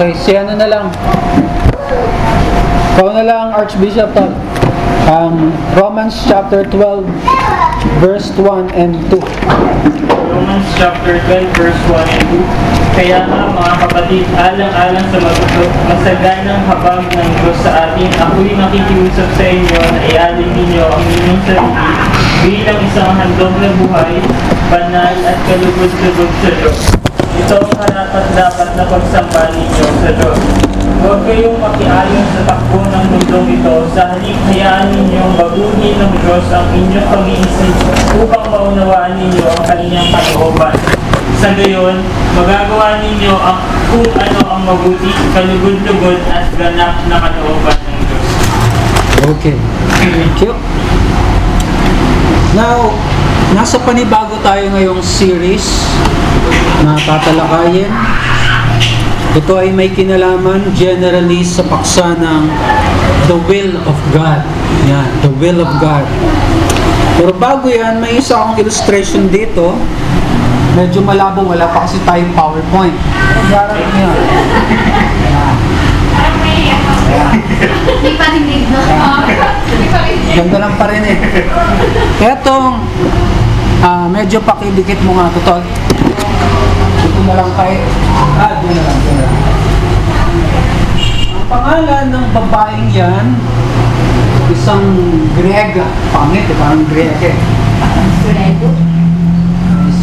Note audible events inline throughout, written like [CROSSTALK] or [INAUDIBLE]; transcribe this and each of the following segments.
Okay, si ano na lang. Ikaw na lang, Archbishop Tal. Um, Romans chapter 12, verse 1 and 2. Romans chapter 12 verse 1 and 2. Kaya nga mga kapatid, alang-alang sa matutok, masaganang habang ng Diyos sa atin, ako'y nakikiusap sa inyo na ialin ninyo ang inyong sarili bilang isang handog na buhay, banal at kalugod-lugod sa Diyos. Ito ang karapat-dapat na pagsamba ninyo sa Diyos. Huwag kayong makiayon sa takbo ng mundong ito, sa halip hayaan ninyong baguhin ng Diyos ang inyong pag-iisip upang maunawaan ninyo ang kanyang kalooban. Sa gayon, magagawa ninyo ang kung ano ang mabuti, kalugod-lugod at ganap na kalooban ng Diyos. Okay. Thank you. Now, nasa panibago tayo ngayong series na tatalakayin. Ito ay may kinalaman generally sa paksa ng the will of God. Yan, the will of God. Pero bago yan, may isa akong illustration dito. Medyo malabo, wala pa kasi tayong PowerPoint. Pero darating yan. Hindi pa rin. Ganda lang pa rin eh. Etong, medyo pakidikit mo nga to, Tol. Dito na lang kay, ah, doon na lang, doon na lang. Ang pangalan ng babaeng yan, isang Grega. Pangit eh, parang Grega eh. Suredo.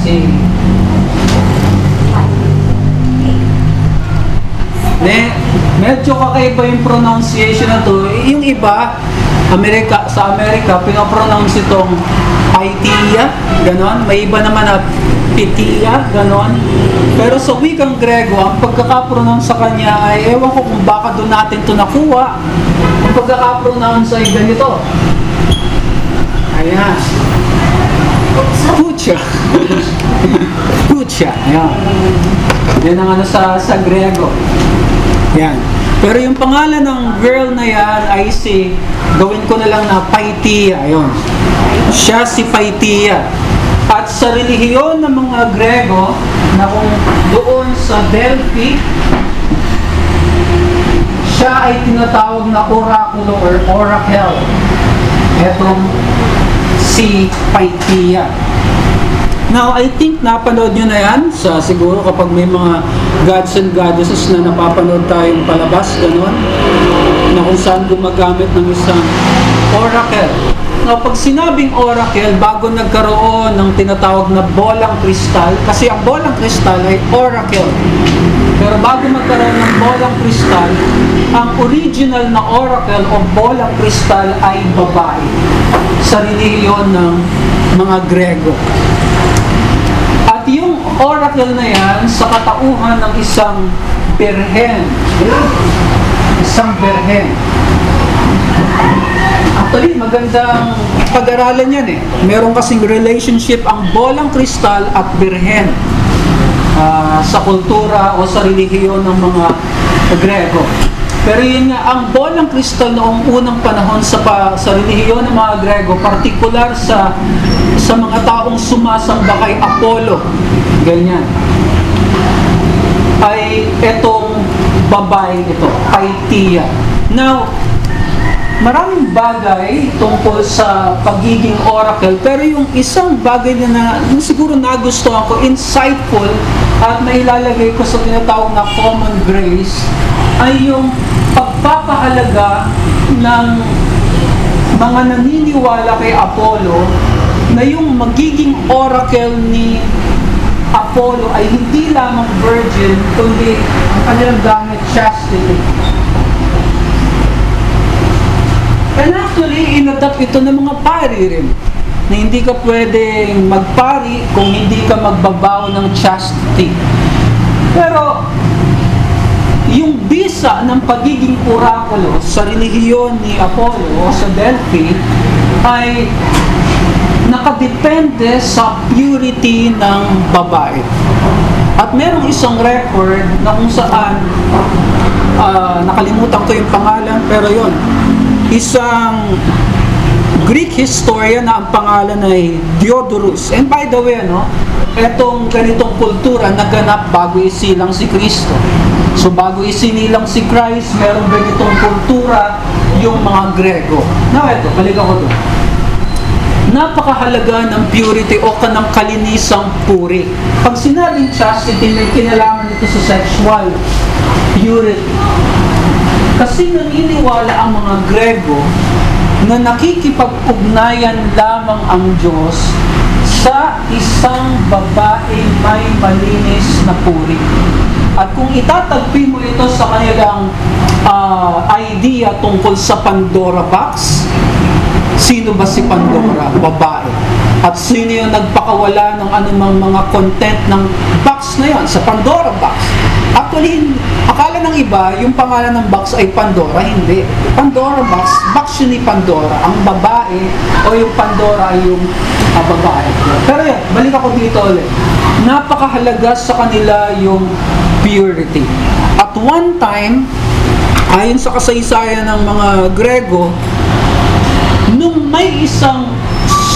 Si, ne, medyo kakaiba yung pronunciation na to. Yung iba, Amerika, sa Amerika, pinopronounce itong Paitia, ganon. May iba naman na Pitia, ganon. Pero sa wikang Grego, ang pagkakapronounce sa kanya ay, ewan ko kung baka doon natin to nakuha. Ang pagkakapronounce ay ganito. Ayan. Pucha. [LAUGHS] Pucha. Ayan. Yan ang ano sa, sa Grego. Yan. Pero yung pangalan ng girl na yan ay si, gawin ko na lang na Paitia. Ayun. Siya si Paitia. At sa relihiyon ng mga Grego, na kung doon sa Delphi, siya ay tinatawag na oraculo or oracle. Etong si Paitia. Now, I think napanood nyo na yan sa siguro kapag may mga gods and goddesses na napapanood tayong palabas, gano'n, na kung saan gumagamit ng isang oracle. Now, pag sinabing oracle, bago nagkaroon ng tinatawag na bolang kristal, kasi ang bolang kristal ay oracle. Pero bago magkaroon ng bolang kristal, ang original na oracle o bolang kristal ay babae sa relihiyon ng mga Grego. Oracle na yan sa katauhan ng isang berhen. Isang berhen. Actually, magandang pag-aralan yan eh. Meron kasing relationship ang bolang kristal at berhen ah, sa kultura o sa relihiyon ng mga Grego. Pero yun nga, ang bolang kristal noong unang panahon sa, pa, sa relihiyon ng mga Grego, partikular sa sa mga taong sumasamba kay Apollo, ganyan, ay etong babae ito, Paitia. Now, maraming bagay tungkol sa pagiging oracle, pero yung isang bagay na, na yung siguro nagustuhan ko, insightful, at nailalagay ko sa tinatawag na common grace, ay yung pagpapahalaga ng mga naniniwala kay Apollo na yung magiging oracle ni Apollo ay hindi lamang virgin, kundi ang kanilang gamit chastity. And actually, inadapt ito ng mga pari rin. Na hindi ka pwedeng magpari kung hindi ka magbabaw ng chastity. Pero, yung bisa ng pagiging orakulo sa relihiyon ni Apollo o sa Delphi ay nakadepende sa purity ng babae. At merong isang record na kung saan ah, nakalimutan ko yung pangalan pero yon isang Greek historian na ang pangalan ay Diodorus. And by the way, ano, etong ganitong kultura naganap bago isilang si Kristo. So bago isinilang si Christ, merong ganitong kultura yung mga Grego. Now eto, balik ako doon. Napakahalaga ng purity o kanang kalinisang puri. Pag sinabing chastity, may kinalaman ito sa sexual purity. Kasi naniniwala ang mga Grego na nakikipag-ugnayan lamang ang Diyos sa isang babaeng may malinis na puri. At kung itatagpi mo ito sa kanilang ah, idea tungkol sa Pandora box, sino ba si Pandora? Babae. At sino yung nagpakawala ng anumang mga content ng box na yon sa Pandora box? Actually, akala ng iba, yung pangalan ng box ay Pandora. Hindi. Pandora box, box yun ni Pandora. Ang babae o yung Pandora ay yung ah, babae. Pero yan, balik ako dito ulit. Napakahalaga sa kanila yung purity. At one time, ayon sa kasaysayan ng mga Grego, nung may isang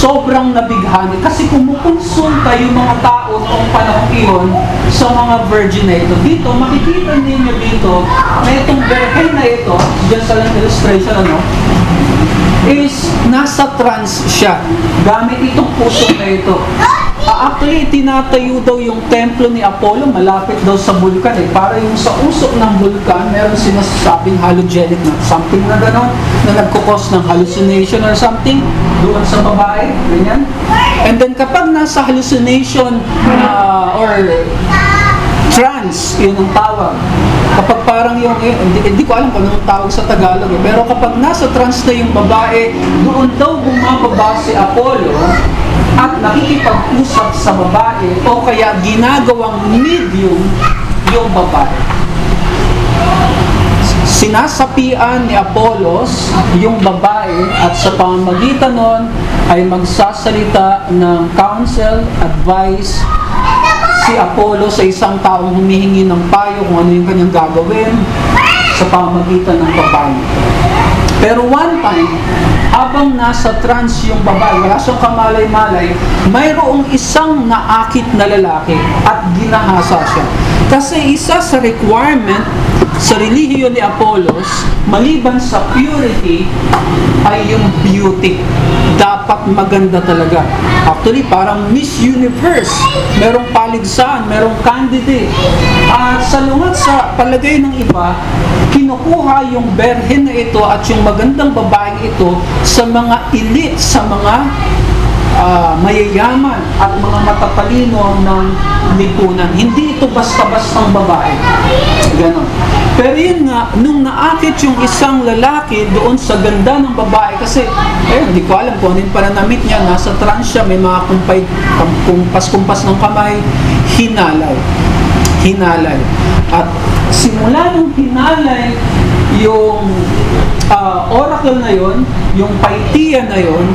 sobrang nabighani kasi kumukonsulta yung mga tao noong panahon iyon sa mga virgin na ito. Dito, makikita ninyo dito na itong virgin na ito, dyan sa illustration ano, is nasa trance siya gamit itong puso na ito. Actually, tinatayo daw yung templo ni Apollo malapit daw sa bulkan eh. Para yung sa usok ng bulkan, meron sinasabing halogenic na something na gano'n na nagkukos ng hallucination or something doon sa babae, ganyan. And then kapag nasa hallucination ah, or trance, yun ang tawag. Kapag parang yung, eh, hindi, hindi ko alam kung anong tawag sa Tagalog eh, pero kapag nasa trance na yung babae, doon daw bumababa si Apollo at nakikipag-usap sa babae o kaya ginagawang medium yung babae. Sinasapian ni Apollos yung babae at sa pamamagitan nun ay magsasalita ng counsel, advice, si Apollo sa isang taong humihingi ng payo kung ano yung kanyang gagawin sa pamamagitan ng babae. Pero one time, habang nasa trance yung babae, wala siyang kamalay-malay, mayroong isang naakit na lalaki at ginahasa siya. Kasi isa sa requirement sa relihiyon ni Apollos, maliban sa purity, ay yung beauty. Dapat maganda talaga. Actually, parang Miss Universe. Merong paligsahan, merong candidate. At sa lungat sa palagay ng iba, kinukuha yung berhen na ito at yung magandang babaeng ito sa mga elite, sa mga ah, mayayaman at mga matatalino ng lipunan. Hindi ito basta-bastang babae. Ganon. Pero yun nga, nung naakit yung isang lalaki doon sa ganda ng babae, kasi, eh, hindi ko alam kung ano yung pananamit niya, nasa trance siya, may mga kumpay, kumpas-kumpas ng kamay, hinalay. Hinalay. At simula nung hinalay yung ah, oracle na yon, yung paitiya na yon,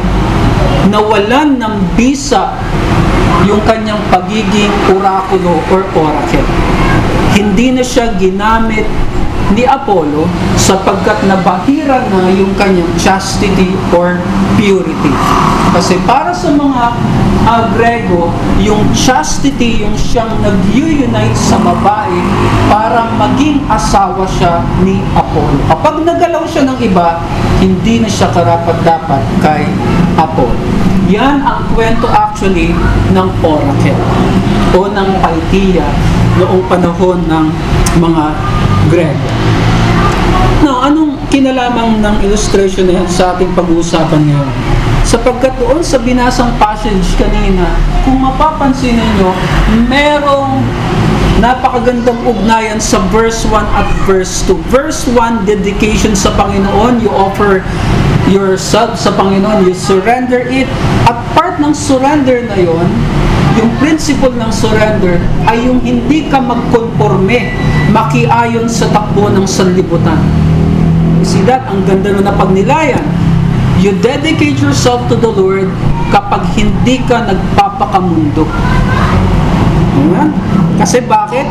nawalan ng bisa yung kanyang pagiging orakulo or oracle. Hindi na siya ginamit ni Apollo sapagkat nabahira na yung kanyang chastity or purity. Kasi para sa mga ah, Grego, yung chastity yung siyang nag-unite sa babae para maging asawa siya ni Apollo. Kapag nagalaw siya ng iba, hindi na siya karapat-dapat kay Apollo. Yan ang kwento actually ng oracle o ng paitiya noong panahon ng mga Grego. Now, anong kinalaman ng illustration na sa ating pag-uusapan ngayon? Sapagkat doon sa binasang passage kanina, kung mapapansin ninyo, merong napakagandang ugnayan sa verse 1 at verse 2. Verse 1, dedication sa Panginoon, you offer yourself sa Panginoon, you surrender it. At part ng surrender na yon, yung principle ng surrender ay yung hindi ka magkonforme, makiayon sa takbo ng sanlibutan. You that? Ang ganda na pagnilayan. You dedicate yourself to the Lord kapag hindi ka nagpapakamundo. Amen? Kasi bakit?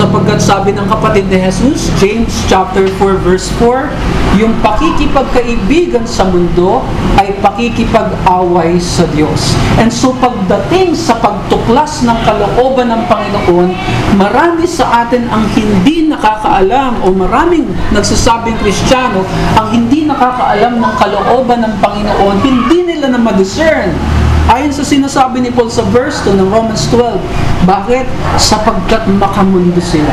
Sapagkat sabi ng kapatid ni Jesus, James chapter 4 verse 4, yung pakikipagkaibigan sa mundo ay pakikipag-away sa Diyos. And so pagdating sa pagtuklas ng kalooban ng Panginoon, marami sa atin ang hindi nakakaalam o maraming nagsasabing Kristiyano ang hindi nakakaalam ng kalooban ng Panginoon, hindi nila na ma-discern Ayon sa sinasabi ni Paul sa verse 2 ng Romans 12, bakit? Sapagkat makamundo sila.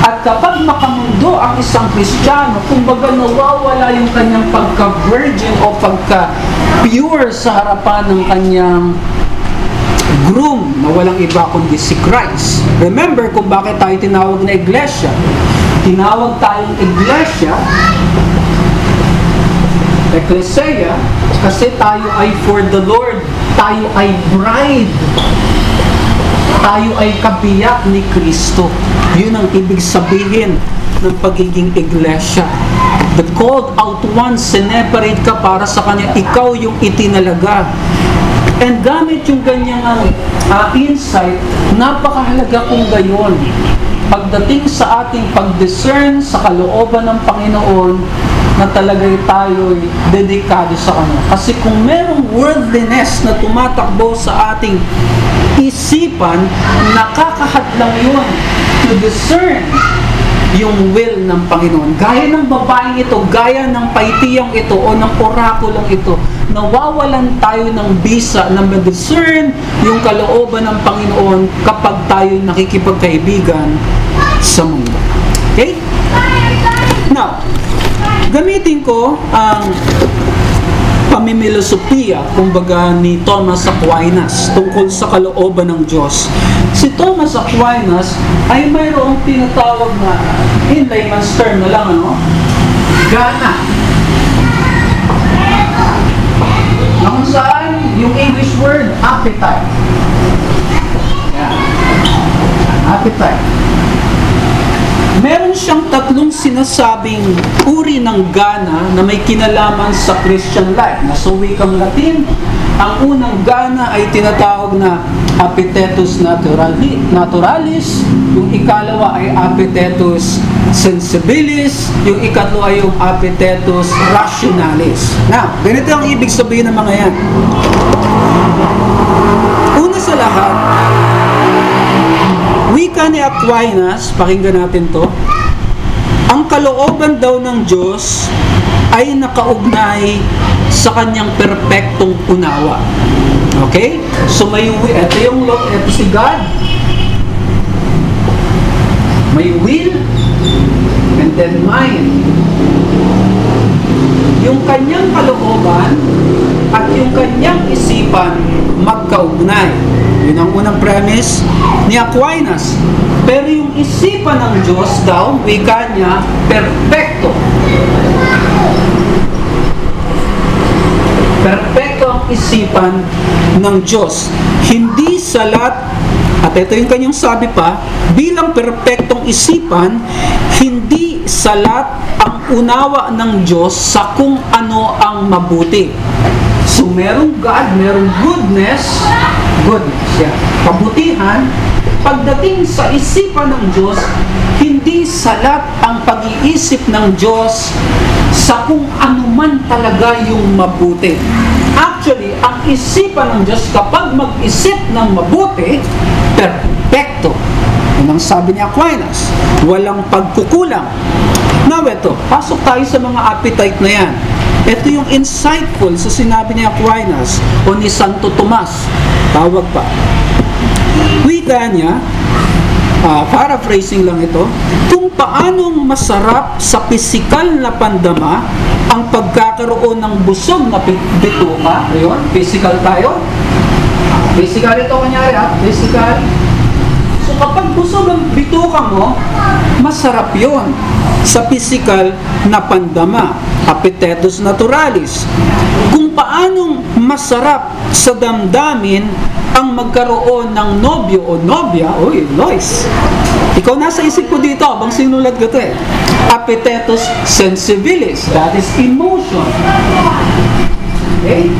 At kapag makamundo ang isang Kristiyano, kumbaga nawawala yung kanyang pagka-virgin o pagka-pure sa harapan ng kanyang groom na walang iba kundi si Christ. Remember kung bakit tayo tinawag na iglesia. Tinawag tayong iglesia Ecclesia, kasi tayo ay for the Lord, tayo ay bride, tayo ay kabiyak ni Kristo. Yun ang ibig sabihin ng pagiging iglesia. The called out ones, separate ka para sa Kanya. Ikaw yung itinalaga. And gamit yung ganyang uh, insight, napakahalaga kung gayon. Pagdating sa ating pag-discern sa kalooban ng Panginoon, na talagay tayo'y dedikado sa Kanya. Kasi kung merong worldliness na tumatakbo sa ating isipan, nakakahadlang yun to discern yung will ng Panginoon. Gaya ng babaeng ito, gaya ng paitiyang ito o ng orakulong ito, nawawalan tayo ng bisa na ma-discern yung kalooban ng Panginoon kapag tayo nakikipagkaibigan sa mundo. Okay? Now, gamitin ko ang pamimilosopiya, kumbaga ni Thomas Aquinas tungkol sa kalooban ng Diyos. Si Thomas Aquinas ay mayroong tinatawag na, in layman's term na lang, ano? Gana. Na saan yung English word, appetite. Yan. Appetite meron siyang tatlong sinasabing uri ng gana na may kinalaman sa Christian life. Na sa wikang Latin, ang unang gana ay tinatawag na naturali, naturalis, yung ikalawa ay appetitus sensibilis, yung ikatlo ay yung appetitus rationalis. Now, ganito ang ibig sabihin ng mga yan. Una sa lahat, Wika ni Aquinas, pakinggan natin to, ang kalooban daw ng Diyos ay nakaugnay sa kanyang perpektong unawa. Okay? So may ito yung ito si God. May will and then mind. Yung kanyang kalooban at yung kanyang isipan magkaugnay. Yun ang unang premise ni Aquinas. Pero yung isipan ng Diyos daw, wika niya, perfecto. Perfecto ang isipan ng Diyos. Hindi salat, at ito yung kanyang sabi pa, bilang perfectong isipan, hindi salat ang unawa ng Diyos sa kung ano ang mabuti. So, merong God, merong goodness, goodness, yeah. kabutihan, pagdating sa isipan ng Diyos, hindi salat ang pag-iisip ng Diyos sa kung ano man talaga yung mabuti. Actually, ang isipan ng Diyos kapag mag-isip ng mabuti, perfecto. Yun ang sabi ni Aquinas. Walang pagkukulang. Now, ito, pasok tayo sa mga appetite na yan. Ito yung insightful sa sinabi ni Aquinas o ni Santo Tomas. Tawag pa. Wika niya, uh, paraphrasing lang ito, kung paanong masarap sa pisikal na pandama ang pagkakaroon ng busog na bituka. Ayun, physical tayo. Physical ito kunyari ha, physical. So kapag busog ang bituka mo, masarap yon sa physical na pandama, appetitus naturalis. Kung paanong masarap sa damdamin ang magkaroon ng nobyo o nobya, uy, Lois. Ikaw nasa isip ko dito, bang sinulat ko to eh. Appetitus sensibilis, that is emotion. Okay?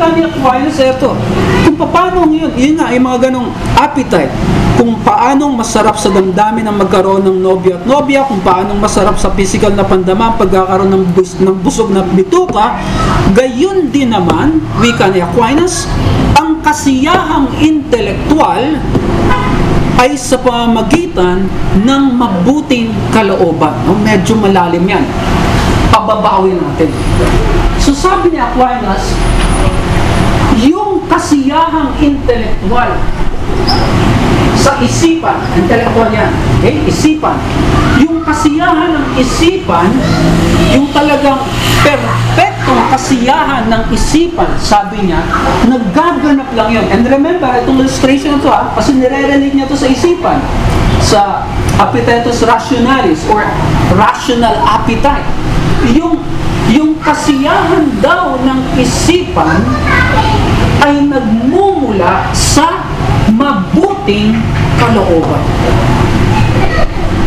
Wika ni Aquinas, eto, kung paano yun, yun nga, yung mga ganong appetite, kung paanong masarap sa damdamin ang magkaroon ng nobya at nobya, kung paanong masarap sa physical na pandama ang pagkakaroon ng, bus, ng busog na bituka, gayon din naman, wika ni Aquinas, ang kasiyahang intelektual ay sa pamamagitan ng mabuting kalooban. No, medyo malalim yan. Pababawin natin. So sabi ni Aquinas, kasiyahang intelektual sa isipan, intelektual yan, okay? isipan, yung kasiyahan ng isipan, yung talagang perfectong kasiyahan ng isipan, sabi niya, nagaganap lang yun. And remember, itong illustration to ah, kasi nire-relate niya to sa isipan, sa appetitus rationalis or rational appetite. Yung yung kasiyahan daw ng isipan ay nagmumula sa mabuting kalooban.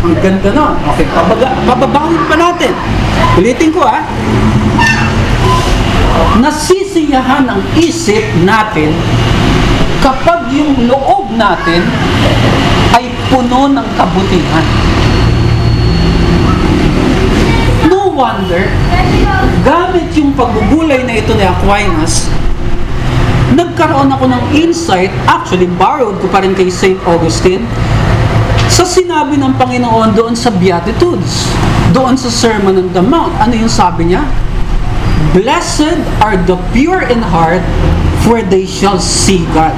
Ang ganda nun. Okay, pabaga, pababawin pa natin. Ulitin ko ah. Nasisiyahan ang isip natin kapag yung loob natin ay puno ng kabutihan. No wonder, gamit yung pagbubulay na ito ni Aquinas, nagkaroon ako ng insight, actually borrowed ko pa rin kay St. Augustine, sa sinabi ng Panginoon doon sa Beatitudes, doon sa Sermon on the Mount. Ano yung sabi niya? Blessed are the pure in heart, for they shall see God.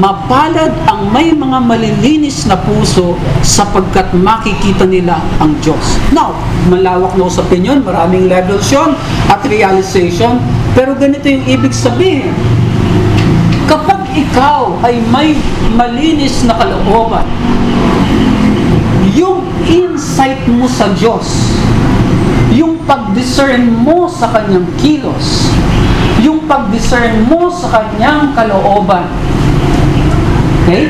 Mapalad ang may mga malilinis na puso sapagkat makikita nila ang Diyos. Now, malawak na usapin yun, maraming levels yun at realization, pero ganito yung ibig sabihin. Ikaw ay may malinis na kalooban, yung insight mo sa Diyos, yung pag-discern mo sa kanyang kilos, yung pag-discern mo sa kanyang kalooban, okay,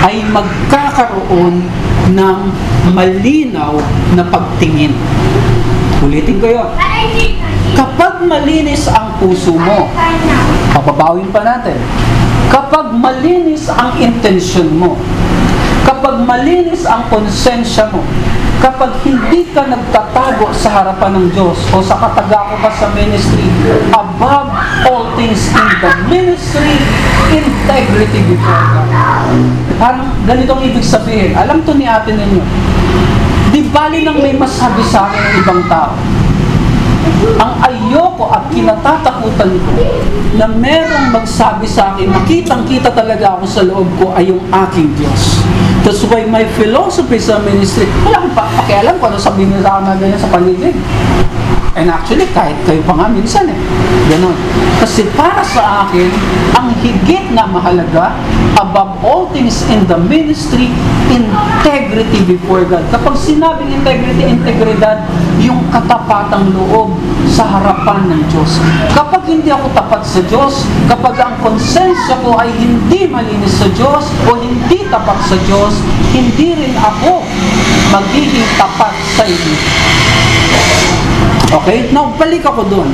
ay magkakaroon ng malinaw na pagtingin. Ulitin ko yun. Kapag malinis ang puso mo, papabawin pa natin. Kapag malinis ang intensyon mo, kapag malinis ang konsensya mo, kapag hindi ka nagtatago sa harapan ng Diyos o sa katagako ka sa ministry, above all things in the ministry, integrity before God. Parang ganitong ibig sabihin. Alam to ni ate ninyo. Di bali nang may masabi sa akin ng ibang tao. Ang ayoko at kinatatakutan ko na merong magsabi sa akin, makitang-kita talaga ako sa loob ko ay yung aking Diyos. That's why my philosophy sa ministry, wala akong pa pakialam kung ano sabihin nila na ganyan sa paligid. And actually, kahit kayo pa nga minsan eh. Ganon. Kasi para sa akin, ang higit na mahalaga, above all things in the ministry, integrity before God. Kapag sinabing integrity, integridad, yung katapatang loob sa harapan ng Diyos. Kapag hindi ako tapat sa Diyos, kapag ang konsensya ko ay hindi malinis sa Diyos o hindi tapat sa Diyos, hindi rin ako magiging tapat sa inyo. Okay? Now, balik ako doon.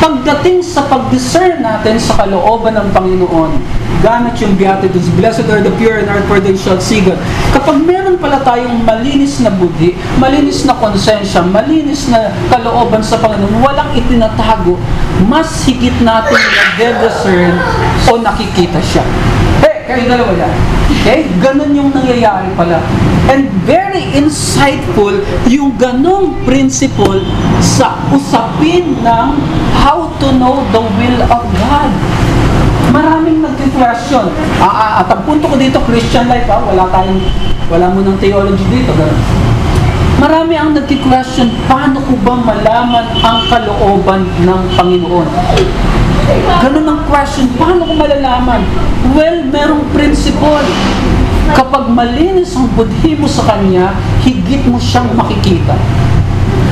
Pagdating sa pag-discern natin sa kalooban ng Panginoon, gamit yung Beatitudes, Blessed are the pure in heart for they shall see God. Kapag meron pala tayong malinis na budhi, malinis na konsensya, malinis na kalooban sa Panginoon, walang itinatago, mas higit natin na-discern o nakikita siya. Hey, kayo dalawa yan. Okay? Ganon yung nangyayari pala. And very insightful yung ganong principle sa usapin ng how to know the will of God. Maraming nag-question. Ah, ah, at ang punto ko dito, Christian life, ah, wala tayong, wala mo ng theology dito. Ganun. Marami ang nag-question, paano ko ba malaman ang kalooban ng Panginoon? Ganun ang question, paano ko malalaman? Well, merong principle. Kapag malinis ang budhi mo sa Kanya, higit mo siyang makikita.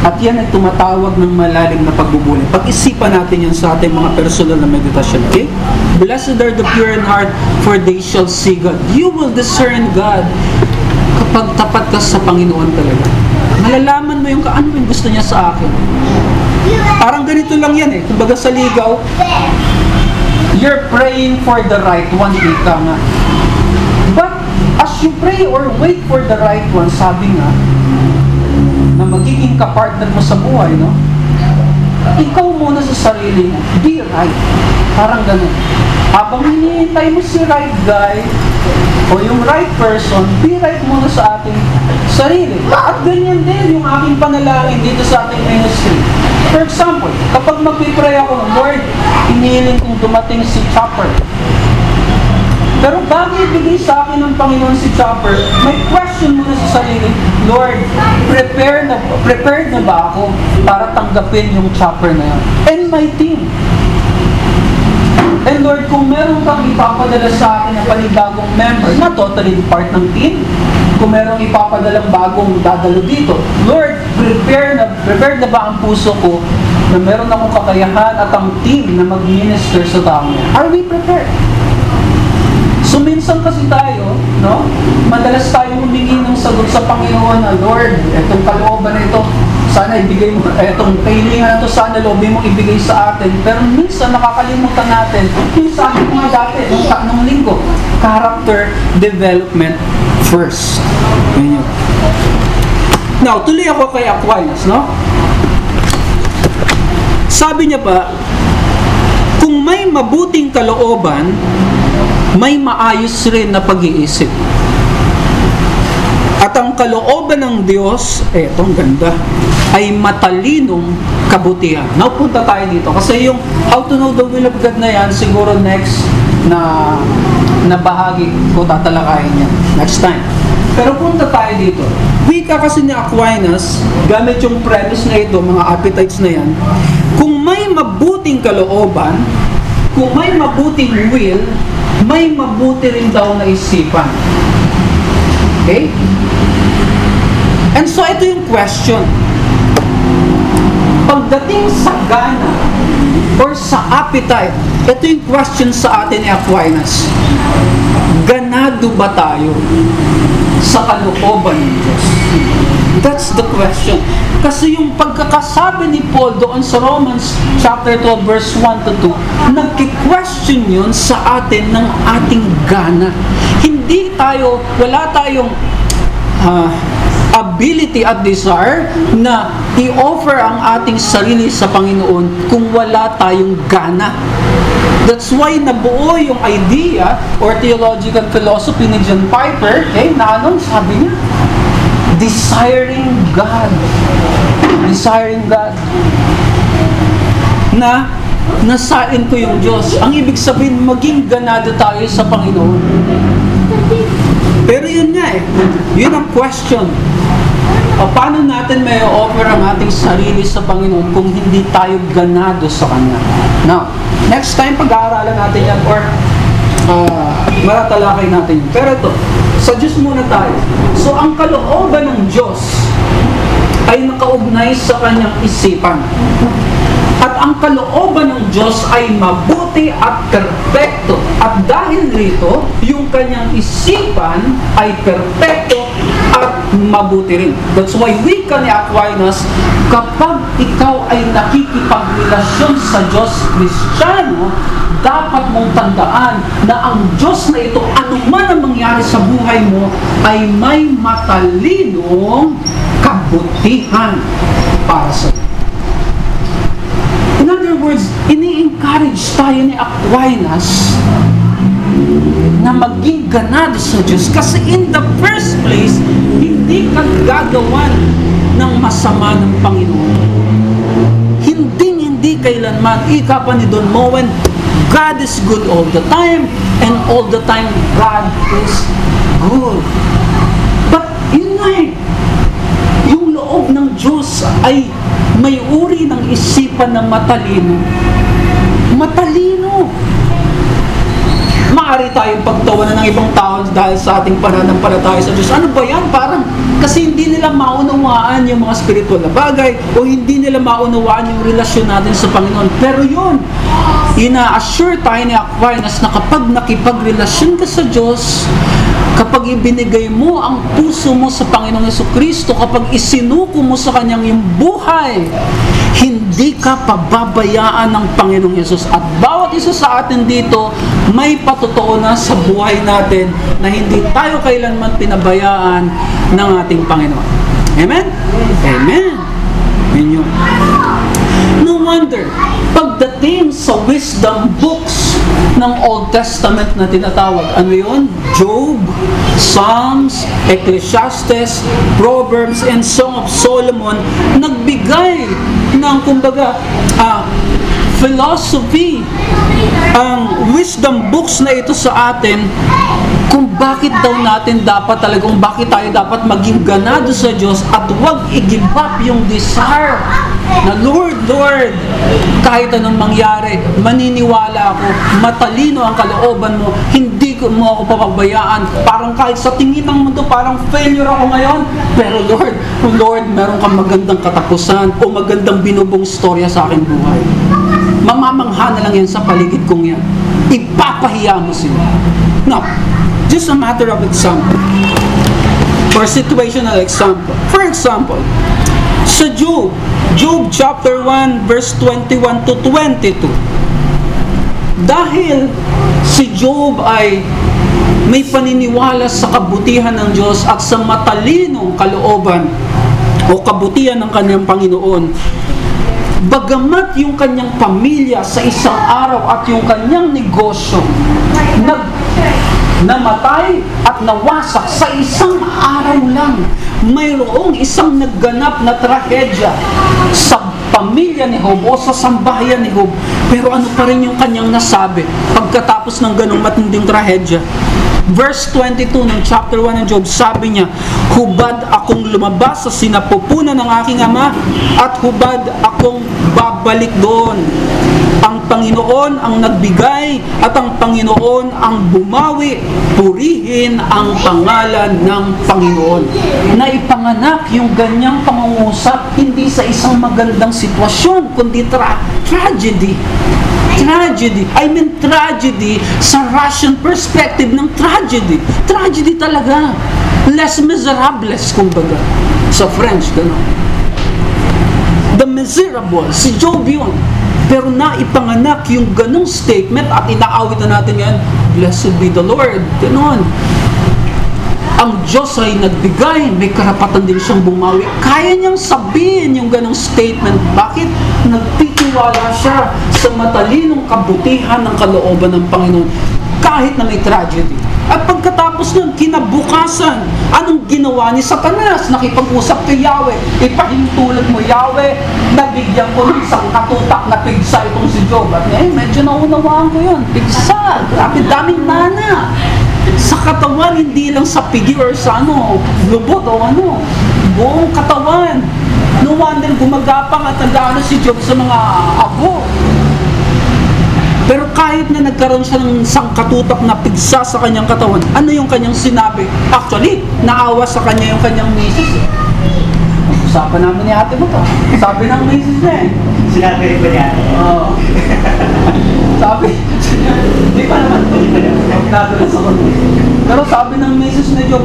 At yan ay tumatawag ng malalim na pagbubuli. Pag-isipan natin yan sa ating mga personal na meditasyon, okay? Blessed are the pure in heart, for they shall see God. You will discern God kapag tapat ka sa Panginoon talaga. Malalaman mo yung kaano yung gusto niya sa akin. Parang ganito lang yan eh. Kumbaga sa ligaw, You're praying for the right one, ika nga. But as you pray or wait for the right one, sabi nga, na magiging kapartner mo sa buhay, no? Ikaw muna sa sarili mo, be right. Parang ganun. Habang hinihintay mo si right guy, o yung right person, be right muna sa ating sarili. At ganyan din yung aking panalangin dito sa ating ministry. For example, kapag magpipray ako, Lord, inihiling kong dumating si Chopper. Pero bago ibigay sa akin ng Panginoon si Chopper, may question muna sa sarili, Lord, prepare na, prepared na ba ako para tanggapin yung Chopper na yun? And my team. And Lord, kung meron kang ipapadala sa akin na panibagong member, na totally part ng team, kung merong ipapadalang bagong dadalo dito, Lord, prepare na, prepared na ba ang puso ko na meron akong kakayahan at ang team na mag-minister sa tao niya? Are we prepared? So minsan kasi tayo, no? Madalas tayo humingi ng sagot sa Panginoon na, Lord, etong kalooban na ito, sana ibigay mo, etong kahilingan na ito, sana lobby mo ibigay sa atin. Pero minsan nakakalimutan natin, yung sabi ko nga dati, nung, nung linggo, character development first. Yun yun. Now, tuloy ako kay Aquinas, no? Sabi niya pa, kung may mabuting kalooban, may maayos rin na pag-iisip. At ang kalooban ng Diyos, eh, itong ganda, ay matalinong kabutihan. Now, punta tayo dito. Kasi yung how to know the will of God na yan, siguro next na na bahagi ko tatalakayin yan. Next time. Pero punta tayo dito. Wika kasi ni Aquinas, gamit yung premise na ito, mga appetites na yan, kung may mabuting kalooban, kung may mabuting will, may mabuti rin daw na isipan. Okay? And so ito yung question. Pagdating sa gana or sa appetite, ito yung question sa atin ni Aquinas. Ganado ba tayo sa kalooban ng Diyos? That's the question. Kasi yung pagkakasabi ni Paul doon sa Romans chapter 12 verse 1 to 2, nagki-question yun sa atin ng ating gana. Hindi tayo, wala tayong ah, ability at desire na i-offer ang ating sarili sa Panginoon kung wala tayong gana. That's why nabuo yung idea or theological philosophy ni John Piper, okay, na anong sabi niya? Desiring God. Desiring God. Na nasain ko yung Diyos. Ang ibig sabihin, maging ganado tayo sa Panginoon. Pero yun nga eh, yun ang question. O, paano natin may offer ang ating sarili sa Panginoon kung hindi tayo ganado sa Kanya? Now, next time pag-aaralan natin yan or uh, maratalakay natin yun. Pero ito, sa Diyos muna tayo. So, ang kalooban ng Diyos ay nakaugnay sa Kanyang isipan. At ang kalooban ng Diyos ay mabuti at perpekto. At dahil rito, yung kanyang isipan ay perpekto mabuti rin. That's why we can Aquinas, kapag ikaw ay nakikipagrelasyon sa Diyos Kristiyano, dapat mong tandaan na ang Diyos na ito, anuman ang mangyari sa buhay mo, ay may matalinong kabutihan para sa iyo. In other words, ini-encourage tayo ni Aquinas na maging ganado sa Diyos. Kasi in the first place, hindi ka gagawan ng masama ng Panginoon. Hindi, hindi kailanman. Ika pa ni Don Moen, God is good all the time, and all the time, God is good. But, yun nga eh, yung loob ng Diyos ay may uri ng isipan na matalino. Matalino. Maaari tayong pagtawanan ng ibang tao dahil sa ating pananampalataya sa Diyos. Ano ba yan? Parang kasi hindi nila maunawaan yung mga spiritual na bagay o hindi nila maunawaan yung relasyon natin sa Panginoon. Pero yun, ina-assure tayo ni Aquinas na kapag nakipagrelasyon ka sa Diyos, kapag ibinigay mo ang puso mo sa Panginoong Yeso Kristo, kapag isinuko mo sa Kanyang yung buhay, hindi ka pababayaan ng Panginoong Yesus. At bawat isa sa atin dito, may patotoo na sa buhay natin na hindi tayo kailanman pinabayaan ng ating Panginoon. Amen? Amen. Yun. No wonder, pagdating sa wisdom books ng Old Testament na tinatawag, ano yun? Job, Psalms, Ecclesiastes, Proverbs, and Song of Solomon, nagbigay ng, kumbaga, ah, philosophy, ang wisdom books na ito sa atin, kung bakit daw natin dapat talagang bakit tayo dapat maging ganado sa Diyos at huwag i-give up yung desire na Lord, Lord, kahit anong mangyari, maniniwala ako, matalino ang kalooban mo, hindi ko mo ako papabayaan. Parang kahit sa tingin ng mundo, parang failure ako ngayon. Pero Lord, Lord, meron kang magandang katapusan o magandang binubong storya sa aking buhay. Mamamangha na lang yan sa paligid kong yan. Ipapahiya mo sila. Now, just a matter of example. For situational example. For example, sa Job, Job chapter 1 verse 21 to 22. Dahil si Job ay may paniniwala sa kabutihan ng Diyos at sa matalinong kalooban o kabutihan ng kanyang Panginoon, bagamat yung kanyang pamilya sa isang araw at yung kanyang negosyo nag namatay at nawasak sa isang araw lang. Mayroong isang nagganap na trahedya sa pamilya ni Job o sa sambahayan ni Job. Pero ano pa rin yung kanyang nasabi pagkatapos ng ganong matinding trahedya? Verse 22 ng chapter 1 ng Job, sabi niya, Hubad akong lumabas sa sinapupunan ng aking ama at hubad akong babalik doon. Ang Panginoon ang nagbigay at ang Panginoon ang bumawi. Purihin ang pangalan ng Panginoon. Na ipanganak yung ganyang pangungusap hindi sa isang magandang sitwasyon, kundi tra- tragedy tragedy. I mean tragedy sa Russian perspective ng tragedy. Tragedy talaga. Les Miserables, kumbaga. Sa French, gano'n. The Miserable, si Job yun. Pero naipanganak yung ganong statement at inaawit na natin yan, Blessed be the Lord. Ganon. Ang Diyos ay nagbigay, may karapatan din siyang bumawi. Kaya niyang sabihin yung ganong statement. Bakit? Nagtitiwala siya sa matalinong kabutihan ng kalooban ng Panginoon kahit na may tragedy. At pagkatapos nun, kinabukasan, anong ginawa ni Satanas? Nakipag-usap kay Yahweh. Ipahintulad mo, Yahweh, nabigyan ko ng isang katutak na pigsa itong si Job. At eh, medyo naunawaan ko yun. Pigsa, grabe, daming mana. Sa katawan, hindi lang sa pigi or sa ano, lubot o ano. Buong katawan. No wonder gumagapang at nag si Job sa mga abo. Pero kahit na nagkaroon siya ng isang katutak na pigsa sa kanyang katawan, ano yung kanyang sinabi? Actually, naawa sa kanya yung kanyang misis. Usapan namin ni ate mo to. Sabi ng misis niya eh. Sinabi rin ba niya? Oo. Sabi, di pa naman po. Nagdadalas ako. Pero sabi ng ni Job,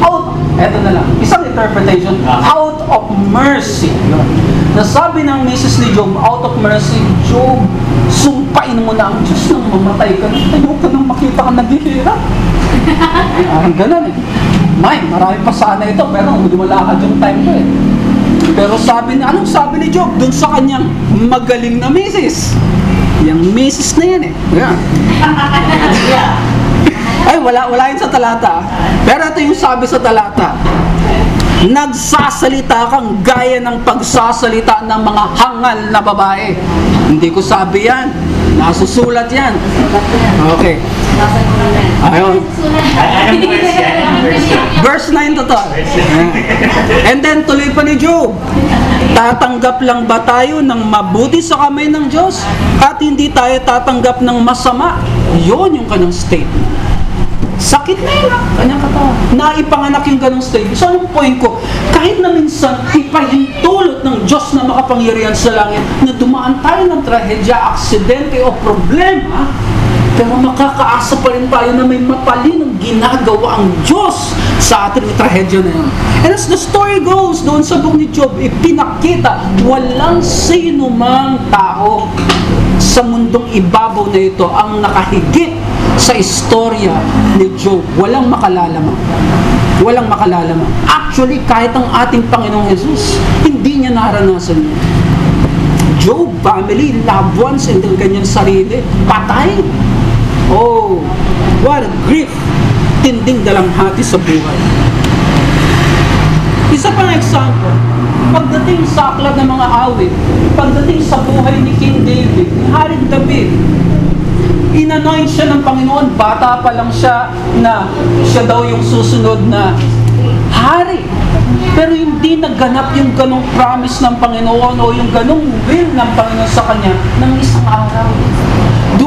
out, eto na lang, isang interpretation, out of mercy. Yun. Nasabi ng misis ni Job, out of mercy, Job, sumpain mo na ang Diyos nang mamatay ka. Ayoko nang makita ka naghihirap. Parang ganun eh. May, marami pa sana ito, pero hindi mo lakad yung time ko eh. Pero sabi ni, anong sabi ni Job dun sa kanyang magaling na misis? Yung misis na yan eh. Yeah. [LAUGHS] Ay, wala, wala yun sa talata. Pero ito yung sabi sa talata. Nagsasalita kang gaya ng pagsasalita ng mga hangal na babae. Hindi ko sabi yan. Nasusulat yan. Okay. Ayun. Anong verse yan? Anong verse yan? Verse 9 to to. [LAUGHS] And then tuloy pa ni Job. Tatanggap lang ba tayo ng mabuti sa kamay ng Diyos at hindi tayo tatanggap ng masama? Yon yung kanyang statement. Sakit na yun ang kanyang katawan. Naipanganak yung ganong statement. So anong point ko? Kahit na minsan ipahintulot ng Diyos na makapangyarihan sa langit na dumaan tayo ng trahedya, aksidente o problema, pero makakaasa pa rin tayo na may matalinong ginagawa ang Diyos sa atin yung trahedya na yun. And as the story goes, doon sa book ni Job, ipinakita, walang sino mang tao sa mundong ibabaw na ito ang nakahigit sa istorya ni Job. Walang makalalamang. Walang makalalamang. Actually, kahit ang ating Panginoong Jesus, hindi niya naranasan yun. Job, family, loved ones, and ang kanyang sarili, patay. Oh, what grief. Tinding dalamhati sa buhay. Isa pang example, pagdating sa aklat ng mga awit, pagdating sa buhay ni King David, ni Haring David, inanoint siya ng Panginoon, bata pa lang siya na siya daw yung susunod na hari. Pero hindi naganap yung ganong promise ng Panginoon o yung ganong will ng Panginoon sa kanya ng isang araw.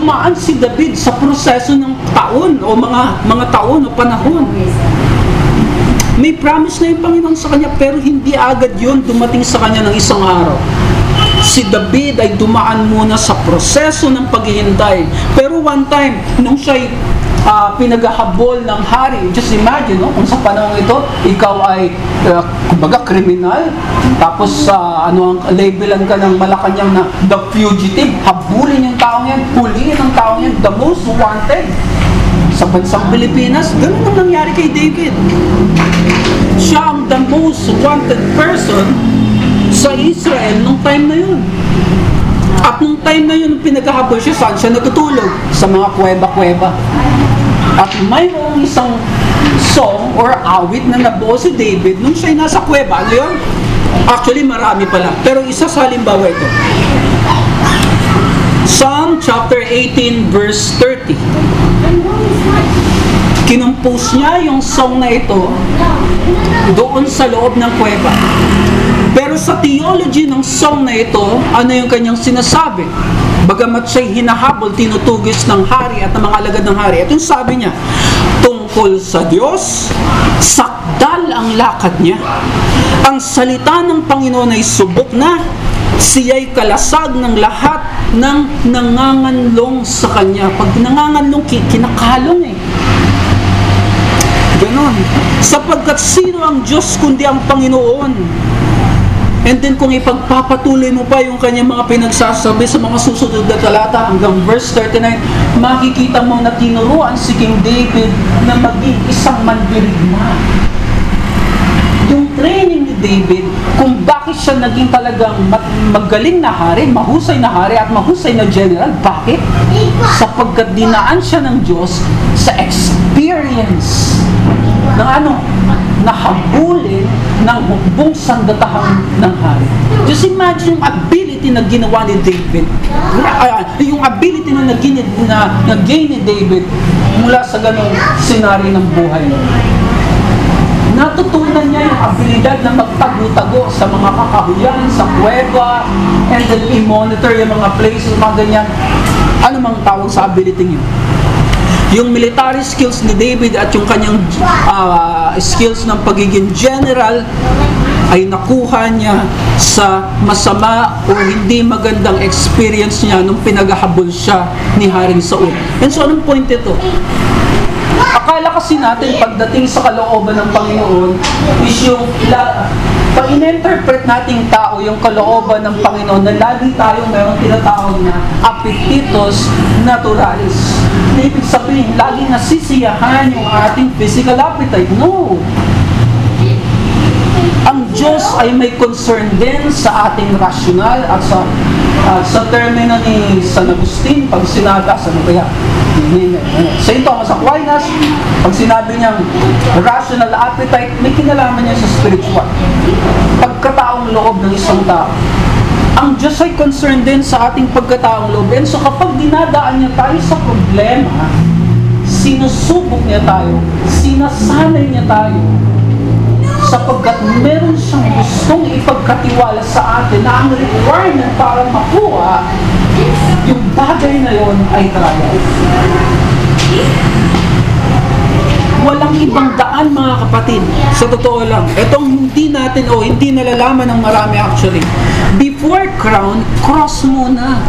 Dumaan si David sa proseso ng taon o mga mga taon o panahon. May promise na yung Panginoon sa kanya pero hindi agad yun dumating sa kanya ng isang araw. Si David ay dumaan muna sa proseso ng paghihintay. Pero one time, nung siya'y ah, pinaghahabol ng hari, just imagine, no? kung sa panahon ito, ikaw ay, uh, kumbaga, kriminal, tapos sa ano ang labelan ka ng Malacanang na the fugitive, habulin yung taong yan, huliin ang taong yan, the most wanted. Sa bansang Pilipinas, ganun ang nangyari kay David. Siya ang the most wanted person sa Israel nung time na yun. At nung time na yun, pinaghahabol siya, saan siya natutulog? Sa mga kuweba-kuweba. At mayroong isang song or awit na nabuo si David nung siya'y nasa kuweba. Ano yun? Actually, marami pala. Pero isa sa halimbawa ito. Psalm chapter 18 verse 30. Kinumpos niya yung song na ito doon sa loob ng kuweba. Pero sa theology ng song na ito, ano yung kanyang sinasabi? Bagamat siya'y hinahabol, tinutugis ng hari at ng mga alagad ng hari. Ito yung sabi niya, tungkol sa Diyos, sakdal ang lakad niya. Ang salita ng Panginoon ay subok na, siya'y kalasag ng lahat ng nanganganlong sa kanya. Pag nanganganlong, ki- kinakalong eh. Ganon. Sapagkat sino ang Diyos kundi ang Panginoon? And then kung ipagpapatuloy mo pa yung kanyang mga pinagsasabi sa mga susunod na talata hanggang verse 39, makikita mo na tinuruan si King David na maging isang mandirigma. Yung training ni David, kung bakit siya naging talagang magaling na hari, mahusay na hari at mahusay na general, bakit? Sapagkat dinaan siya ng Diyos sa experience ng ano? Nahabulin ng hukbong sandatahan ng hari. Just imagine yung ability na ginawa ni David. Yung ability na naging na, na-gain ni David mula sa ganong senaryo ng buhay niya natutunan niya yung abilidad na magtago-tago sa mga kakahuyan, sa kuweba, and then i-monitor yung mga places, mga ganyan. Ano mang tawag sa ability niyo? Yung military skills ni David at yung kanyang skills ng pagiging general ay nakuha niya sa masama o hindi magandang experience niya nung pinaghahabol siya ni Haring Saul. And so, anong point ito? Akala kasi natin pagdating sa kalooban ng Panginoon is yung la, pag in-interpret nating tao yung kalooban ng Panginoon na lagi tayong mayroong tinatawag na appetitos naturalis. Na ibig sabihin, lagi nasisiyahan yung ating physical appetite. No! Ang Diyos ay may concern din sa ating rasyonal at sa uh, sa termino ni San Agustin, pag sinabi, ah, ano kaya? St. Thomas Aquinas, pag sinabi niyang rational appetite, may kinalaman niya sa spiritual. Pagkataong loob ng isang tao. Ang Diyos ay concerned din sa ating pagkataong loob. And so kapag dinadaan niya tayo sa problema, sinusubok niya tayo, sinasanay niya tayo, sapagkat meron siyang gustong ipagkatiwala sa atin na ang requirement para makuha yung bagay na yon ay trial. Walang ibang daan mga kapatid. Sa totoo lang, itong hindi natin o hindi nalalaman ng marami actually. Before crown, cross muna.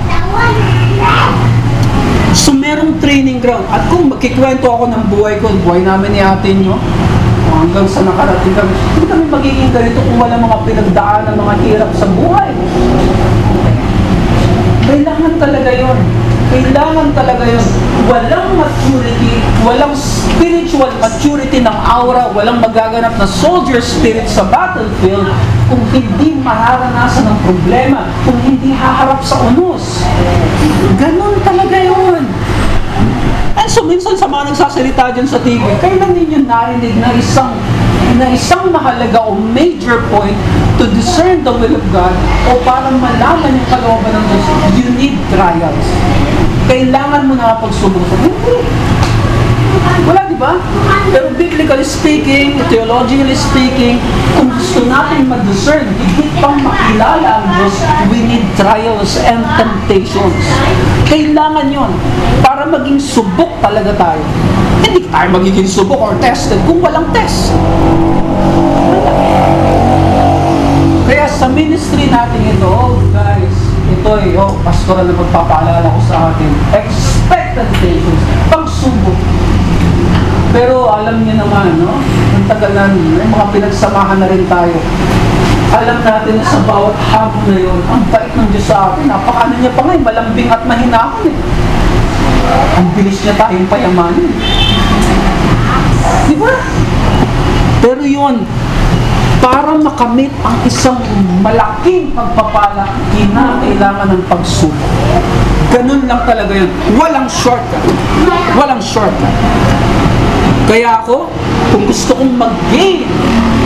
So merong training ground. At kung magkikwento ako ng buhay ko, buhay namin ni ate nyo, hanggang sa nakarating kami. Hindi kami magiging ganito kung wala mga pinagdaan ng mga hirap sa buhay. Kailangan talaga yon. Kailangan talaga yon. Walang maturity, walang spiritual maturity ng aura, walang magaganap na soldier spirit sa battlefield kung hindi mararanasan ng problema, kung hindi haharap sa unos. Ganon talaga yon. So minsan sa mga nagsasalita dyan sa TV, kailan ninyo narinig na isang na isang mahalaga o major point to discern the will of God o para malaman yung kalooban ng Diyos, you need trials. Kailangan mo na pagsubok. Hindi. Wala, di ba? Pero biblically speaking, theologically speaking, kung gusto natin mag-discern, higit pang makilala ang Diyos, we need trials and temptations. Kailangan yon para maging subok talaga tayo. Hindi tayo magiging subok or tested kung walang test. Kaya sa ministry natin ito, oh, guys, ito ay, oh, pastoral na magpapaalala ko sa atin, expect temptations, pagsubok. Pero alam niyo naman, no? Ang tagal na, may mga pinagsamahan na rin tayo. Alam natin na sa bawat hamon na yun, ang bait ng Diyos sa atin. Napakaano niya pa nga, eh, malambing at mahinahon eh. Ang bilis niya tayong payamanin. Di ba? Pero yun, para makamit ang isang malaking pagpapala, kinakailangan ng pagsubok. Ganun lang talaga yun. Walang shortcut. Walang shortcut. Kaya ako, kung gusto kong mag-gain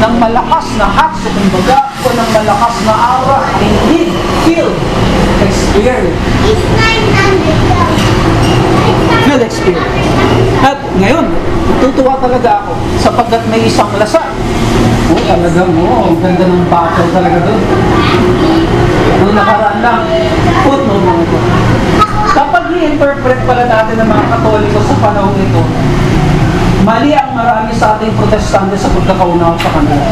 ng malakas na hatso, kumbaga, o ng malakas na aura, I need field experience. Field experience. At ngayon, tutuwa talaga ako sapagkat may isang lasa. Oh, talaga mo, ang ganda ng battle talaga doon. Nung nakaraan lang, put no mga. Kapag i-interpret pala natin ng mga katoliko sa panahon ito, mali ang marami sa ating protestante sa pagkakaunaw sa kanila.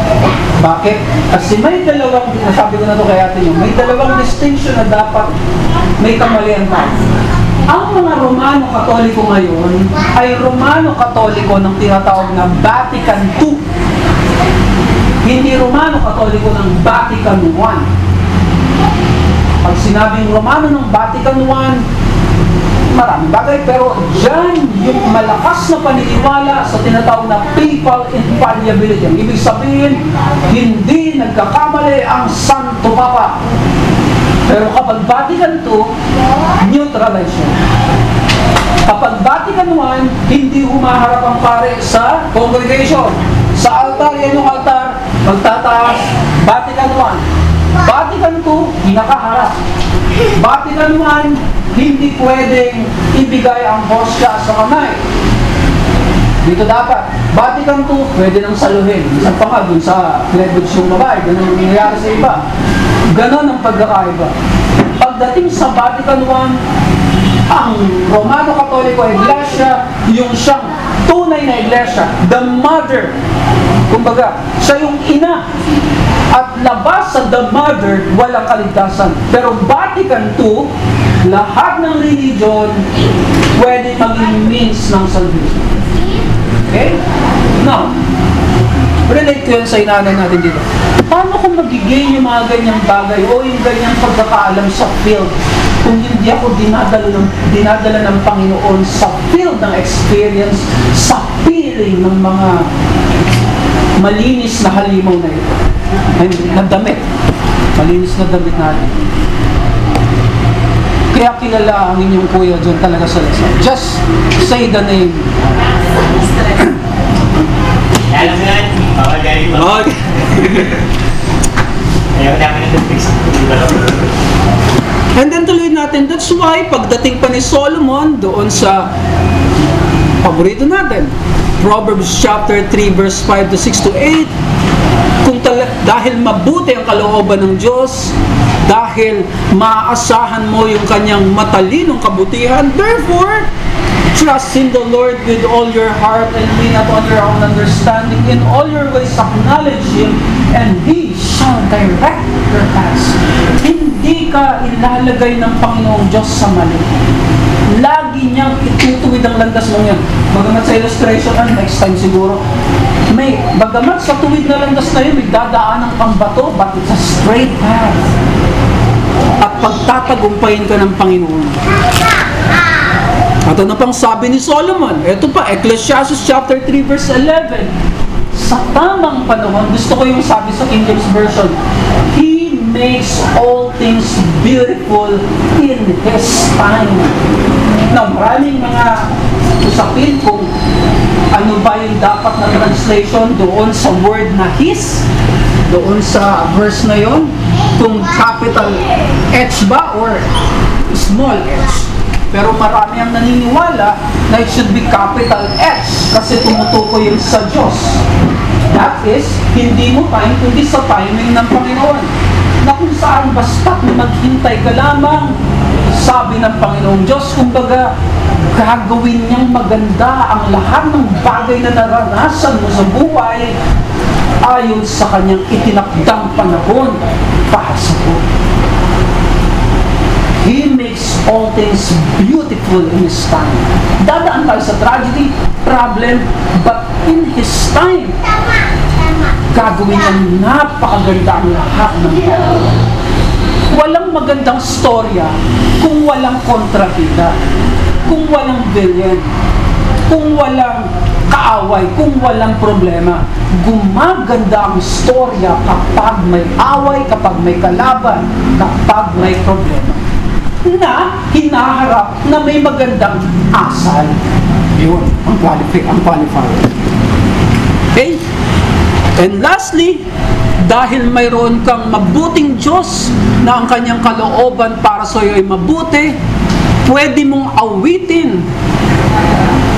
Bakit? Kasi may dalawang, nasabi ko na to kay yung, may dalawang distinction na dapat may kamalian tayo. Ang mga Romano Katoliko ngayon ay Romano Katoliko ng tinatawag na Vatican II. Hindi Romano Katoliko ng Vatican I. Pag sinabing Romano ng Vatican I, maraming bagay, pero dyan yung malakas na paniniwala sa tinatawag na papal infallibility. Ang ibig sabihin, hindi nagkakamali ang Santo Papa. Pero kapag Vatican II, neutralize siya. Kapag Vatican I, hindi humaharap ang pare sa congregation. Sa altar, yan yung altar, magtataas, Vatican I. Vatican II, hinakaharap. Vatican I, hindi pwedeng ibigay ang hostya sa kamay. Dito dapat. Vatican II, pwede nang saluhin. Minsan pa nga, dun sa cleavage yung babae, ganun ang nangyayari sa iba. Ganon ang pagkakaiba. Pagdating sa Vatican I, ang Romano Katoliko Iglesia, yung siyang tunay na iglesia, the mother, kumbaga, siya yung ina, at labas sa the mother, walang kaligtasan. Pero Vatican II, lahat ng religion, pwede maging means ng salvation. Okay? Now, relate ko yan sa inanay natin dito. Paano kung magiging yung mga ganyang bagay o yung ganyang pagkakaalam sa field kung hindi ako dinadala ng, dinadala ng Panginoon sa field ng experience, sa feeling ng mga malinis na halimaw na ito. Ay, na damit. Malinis na damit natin. Kaya kilala ang inyong kuya dyan talaga sa lasa. Just say the name. Alam mo yan, bawal mo. Okay. Ayaw namin ng fix. And then tuloy natin, that's why pagdating pa ni Solomon doon sa paborito natin, Proverbs chapter 3 verse 5 to 6 to 8, kung tala- dahil mabuti ang kalooban ng Diyos, dahil maaasahan mo yung kanyang matalinong kabutihan, therefore, trust in the Lord with all your heart and lean not on your own understanding. In all your ways acknowledge Him, and He shall direct your paths. Hindi ka ilalagay ng Panginoong Diyos sa mali. Lagi niyang itutuwid ang landas mong yan. Bagamat sa illustration, ah, next time siguro, may, bagamat sa tuwid na landas na yun, may dadaanan kang bato, but it's a straight path. At pagtatagumpayin ka ng Panginoon. At ano pang sabi ni Solomon? Ito pa, Ecclesiastes chapter 3 verse 11. Sa tamang panahon, gusto ko yung sabi sa King James Version, He makes all things beautiful in His time. Na maraming mga usapin kung ano ba yung dapat na translation doon sa word na His, doon sa verse na yon, kung capital H ba or small h. Pero marami ang naniniwala na it should be capital H kasi tumutukoy yun sa Diyos. That is, hindi mo time kundi sa timing ng Panginoon. Na kung saan basta't maghintay ka lamang, sabi ng Panginoong Diyos, kumbaga, gagawin niyang maganda ang lahat ng bagay na naranasan mo sa buhay ayon sa kanyang itinakdang panahon para sa buhay. He makes all things beautiful in His time. Dadaan tayo sa tragedy, problem, but in His time, gagawin niyang napakaganda ang lahat ng bagay. Walang magandang storya kung walang kontrabida, kung walang villain, kung walang kaaway, kung walang problema. Gumaganda ang storya kapag may away, kapag may kalaban, kapag may problema na hinaharap na may magandang asal. Yun, ang qualify, ang qualifier. Okay? And lastly, dahil mayroon kang mabuting Diyos na ang kanyang kalooban para sa iyo ay mabuti, pwede mong awitin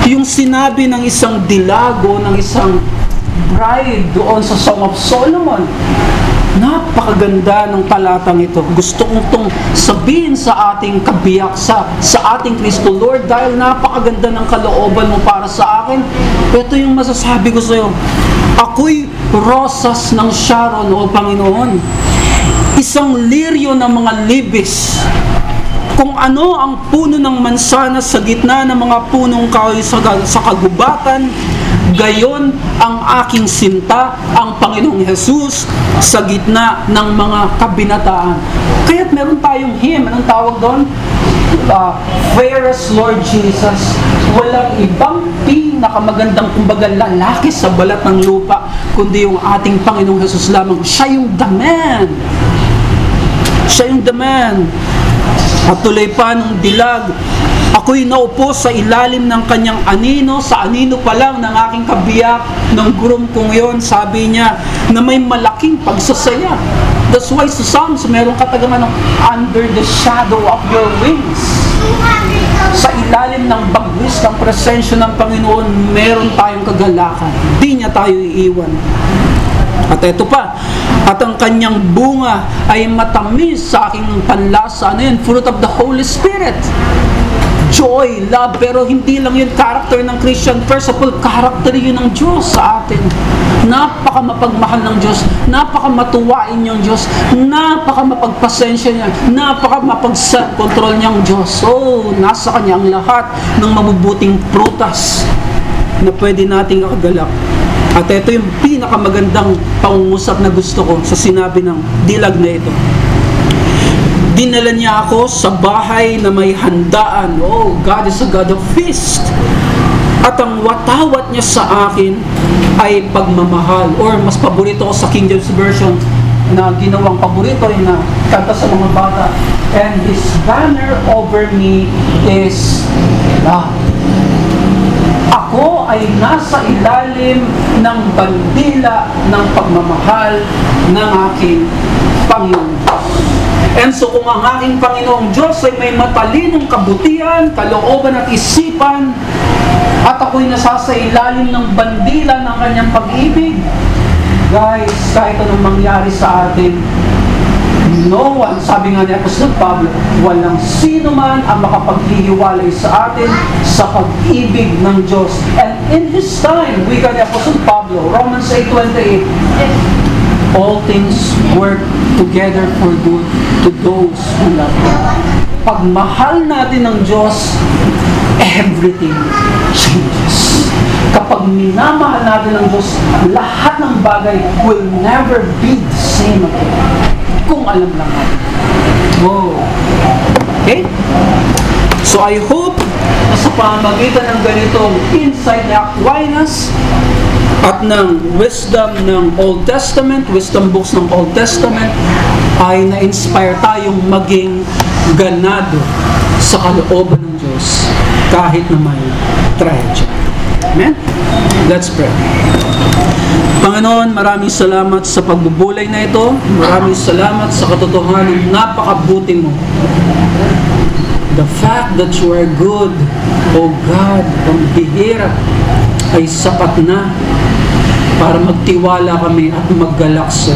yung sinabi ng isang dilago, ng isang bride doon sa Song of Solomon. Napakaganda ng talatang ito. Gusto kong itong sabihin sa ating kabiyak, sa, sa ating Kristo. Lord, dahil napakaganda ng kalooban mo para sa akin, ito yung masasabi ko sa iyo. Ako'y rosas ng Sharon, O Panginoon. Isang liryo ng mga libis. Kung ano ang puno ng mansanas sa gitna ng mga punong kahoy sa, sa kagubatan, Gayon ang aking sinta, ang Panginoong Jesus, sa gitna ng mga kabinataan. Kaya't meron tayong hymn, anong tawag doon? Uh, fairest Lord Jesus, walang ibang pinakamagandang kumbaga lalaki sa balat ng lupa, kundi yung ating Panginoong Jesus lamang. Siya yung the man. Siya yung the man. At tuloy pa ng dilag, Ako'y naupo sa ilalim ng kanyang anino, sa anino pa lang ng aking kabiyak ng groom kong yon, sabi niya, na may malaking pagsasaya. That's why sa Psalms, merong katagangan ng under the shadow of your wings. Sa ilalim ng bagwis ng presensya ng Panginoon, meron tayong kagalakan. Di niya tayo iiwan. At ito pa, at ang kanyang bunga ay matamis sa aking panlasa. Ano yun? Fruit of the Holy Spirit joy, love, pero hindi lang yun character ng Christian. First of all, character yun ng Diyos sa atin. Napaka mapagmahal ng Diyos, napaka matuwain niyang Diyos, napaka mapagpasensya niya, napaka mapag-self-control niyang Diyos. So, nasa Kanya ang lahat ng mabubuting prutas na pwede nating kagalak. At ito yung pinakamagandang pangungusap na gusto ko sa sinabi ng dilag na ito. Dinala niya ako sa bahay na may handaan. Oh, God is a God of feast. At ang watawat niya sa akin ay pagmamahal. Or mas paborito ko sa King James Version na ginawang paborito ay na kanta sa mga bata. And His banner over me is love. Ako ay nasa ilalim ng bandila ng pagmamahal ng aking Panginoon And so kung ang aking Panginoong Diyos ay may matalinong kabutihan, kalooban at isipan, at ako'y nasasa ilalim ng bandila ng kanyang pag-ibig, guys, kahit anong mangyari sa atin, no one, sabi nga ni Apostol Pablo, walang sino man ang makapaghihiwalay sa atin sa pag-ibig ng Diyos. And in His time, we ni Apostol Pablo, Romans 8.28, all things work together for good to those who love God. Pag mahal natin ng Diyos, everything changes. Kapag minamahal natin ng Diyos, lahat ng bagay will never be the same again. Kung alam lang natin. Oh. Okay? So I hope na sa pamamagitan ng ganitong insight ni Aquinas at ng wisdom ng Old Testament, wisdom books ng Old Testament, ay na-inspire tayong maging ganado sa kalooban ng Diyos kahit na may tragedy. Amen? Let's pray. Panginoon, maraming salamat sa pagbubulay na ito. Maraming salamat sa katotohanan napakabuti mo. The fact that you are good, O God, ang bihira ay sapat na para magtiwala kami at maggalak iyo.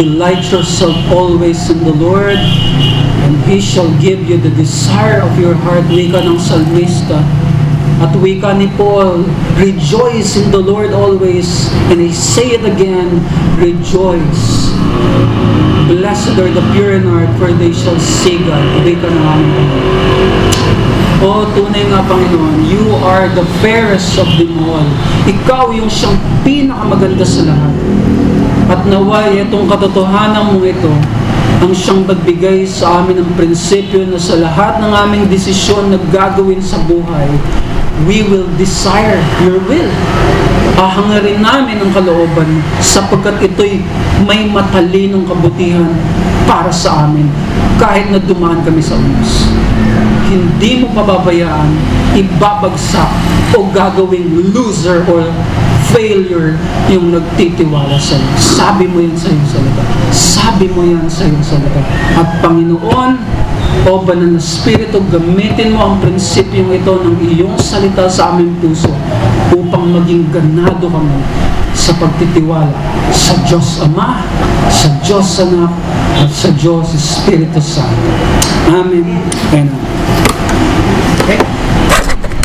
Delight yourself always in the Lord and He shall give you the desire of your heart. Wika ng salmista. At wika ni Paul, rejoice in the Lord always. And I say it again, rejoice. Blessed are the pure in heart, for they shall see God. Wika ng aming. O tunay nga Panginoon, you are the fairest of them all. Ikaw yung siyang pinakamaganda sa lahat. At naway itong katotohanan mo ito ang siyang magbigay sa amin ng prinsipyo na sa lahat ng aming desisyon na gagawin sa buhay, we will desire your will. Ahangarin namin ang kalooban sapagkat ito'y may matalinong kabutihan para sa amin kahit na dumaan kami sa unos hindi mo pababayaan, ibabagsak o gagawing loser or failure yung nagtitiwala sa iyo. Sabi mo yan sa iyong salita. Sabi mo yan sa iyong salita. At Panginoon, o banal na Espiritu, gamitin mo ang prinsipyong ito ng iyong salita sa aming puso upang maging ganado kami sa pagtitiwala sa Diyos Ama, sa Diyos Anak, at sa Diyos Espiritu Santo. Amen. Amen.